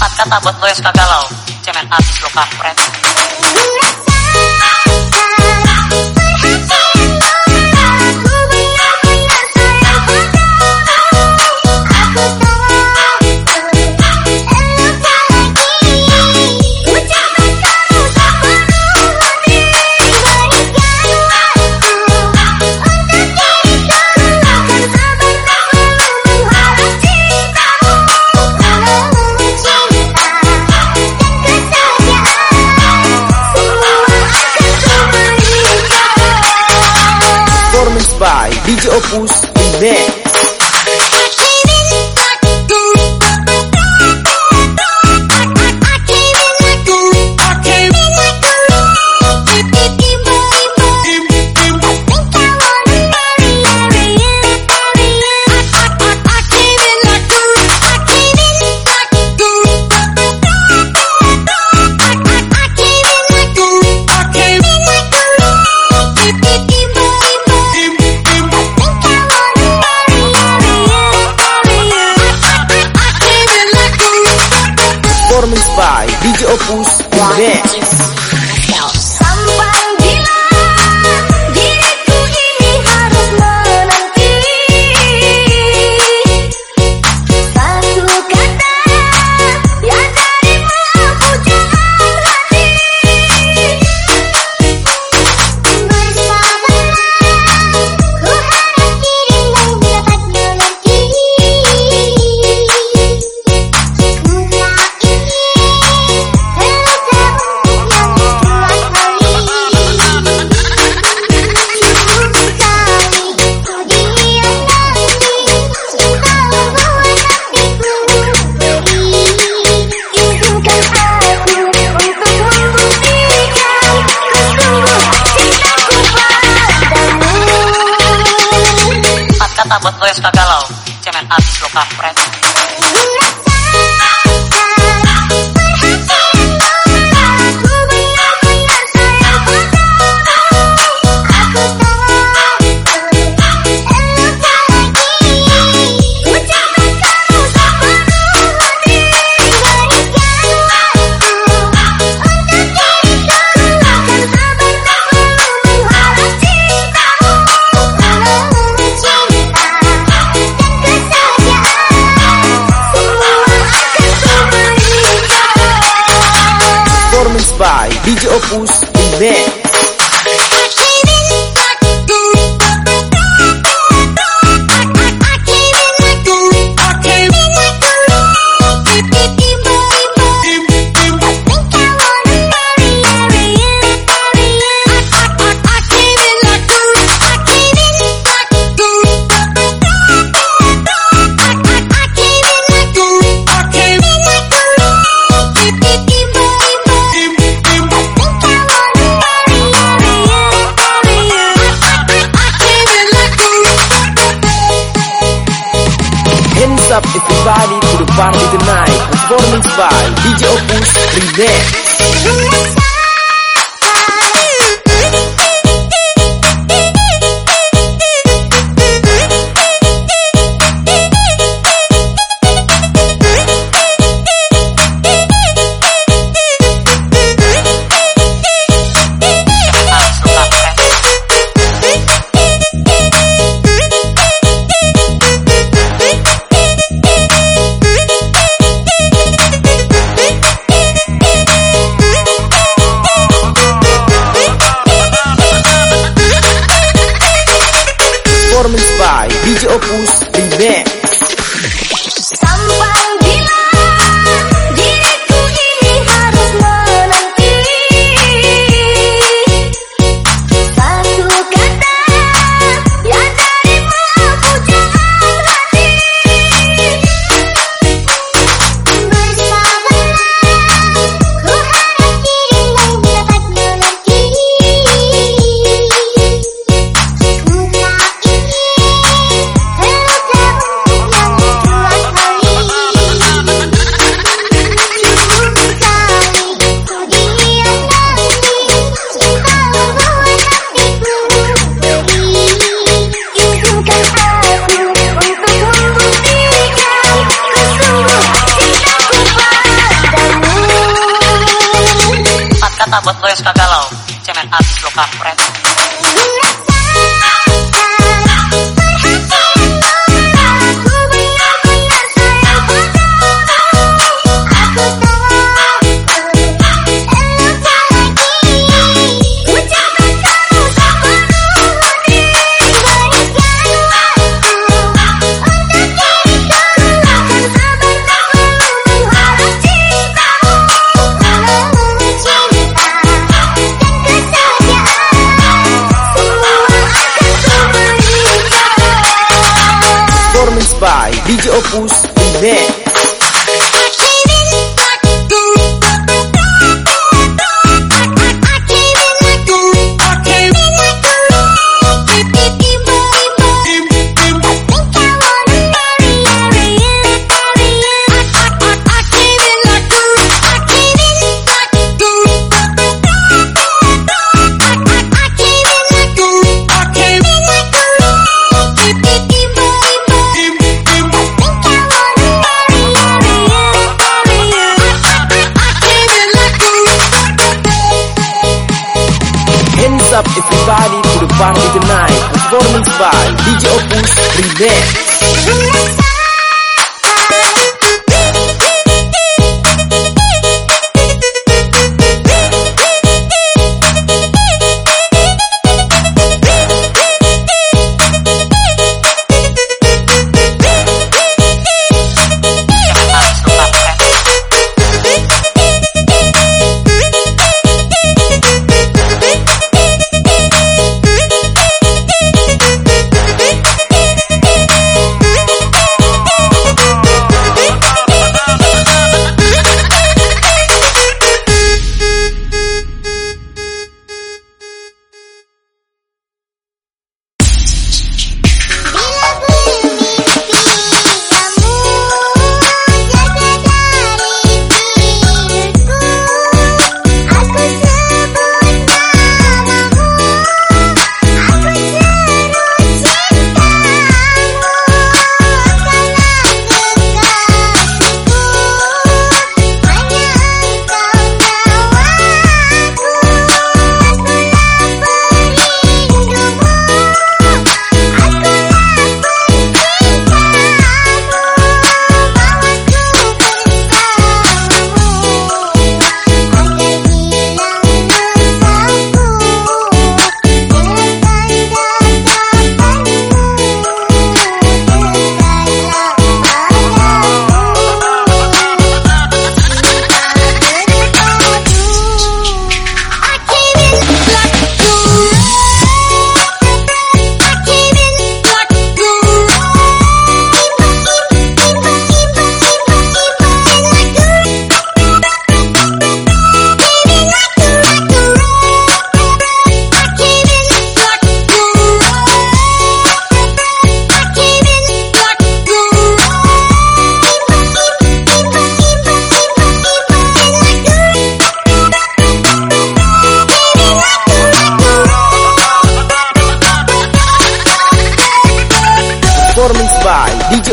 Empat kata buat lo yang suka galau. Cemen artis lokal, friends. House e Dance. Mafra DJ Opus. be back.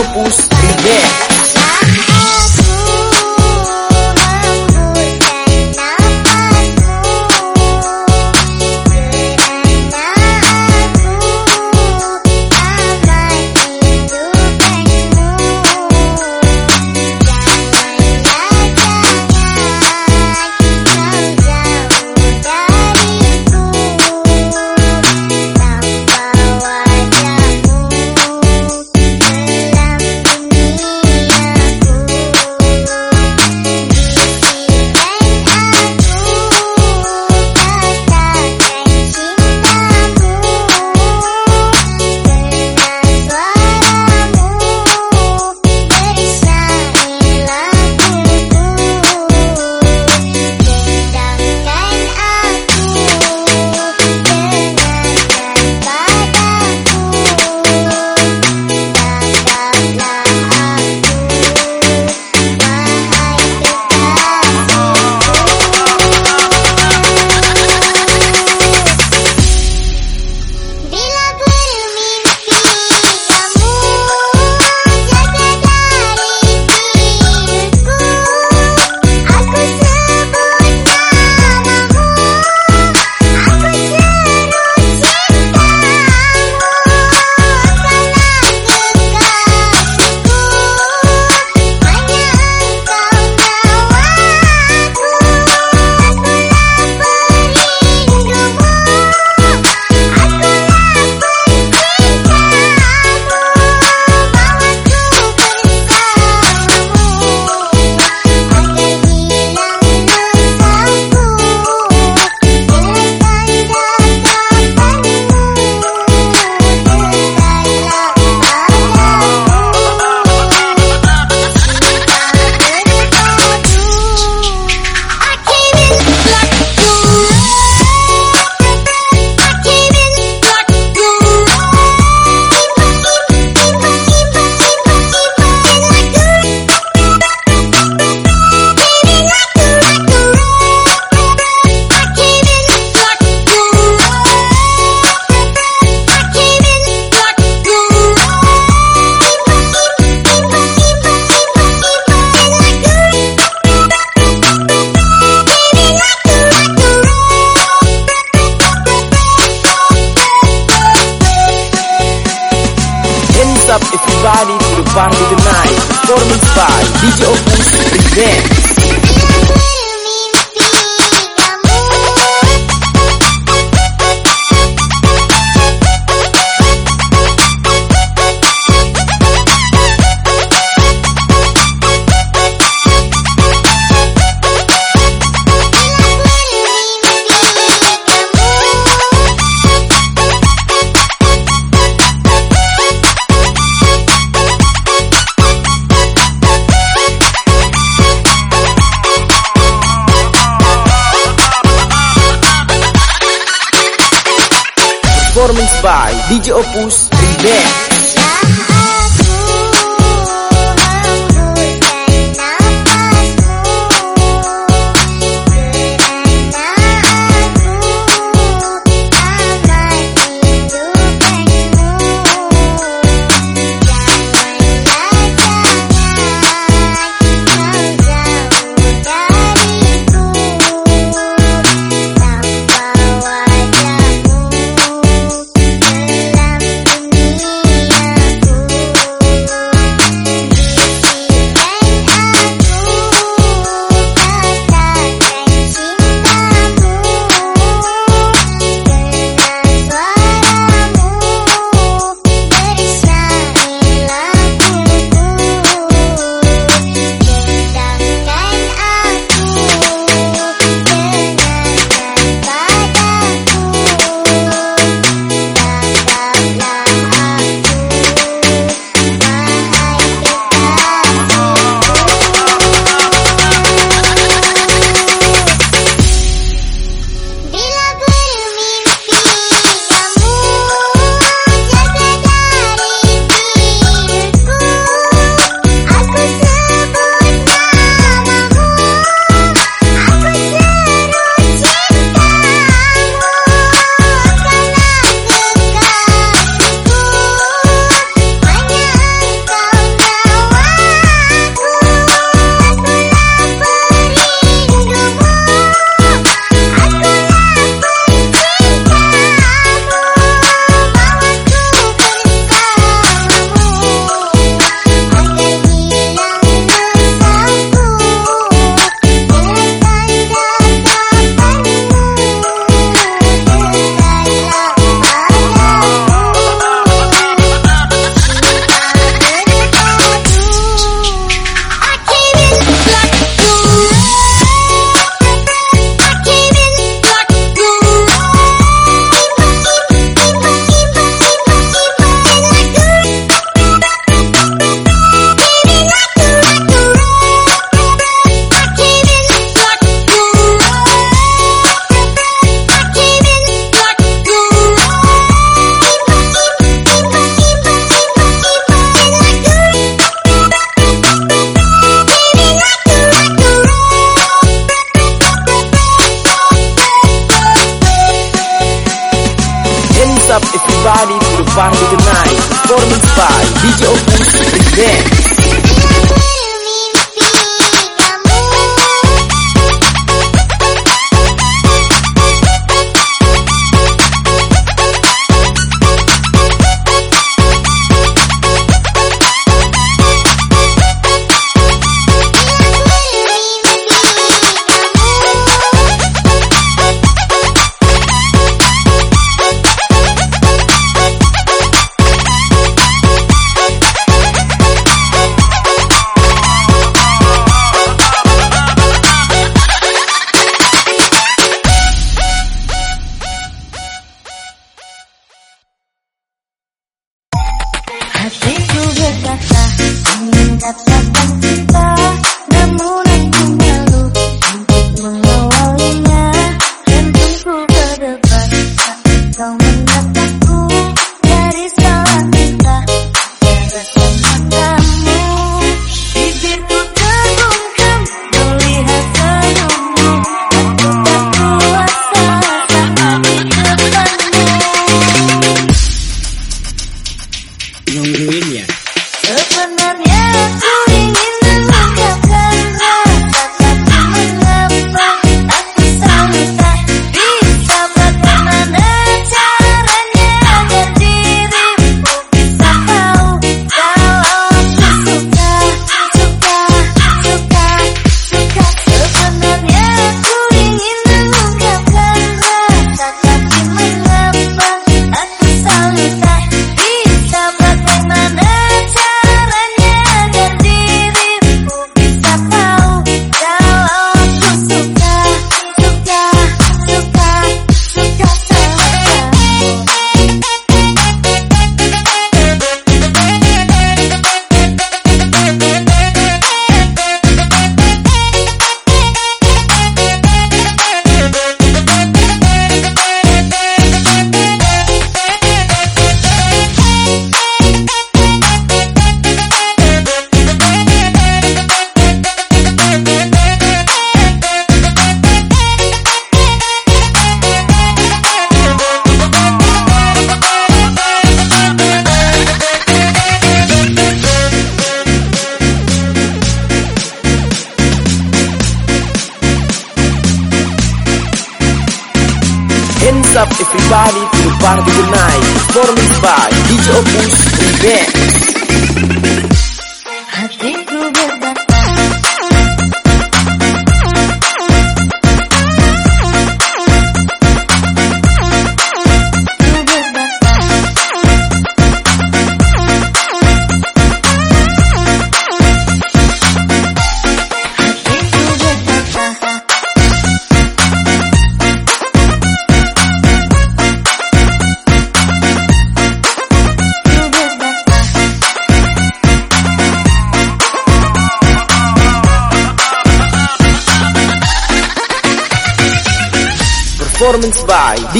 Opus Dei. By DJ Opus Remix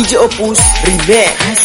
DJ Opus Remix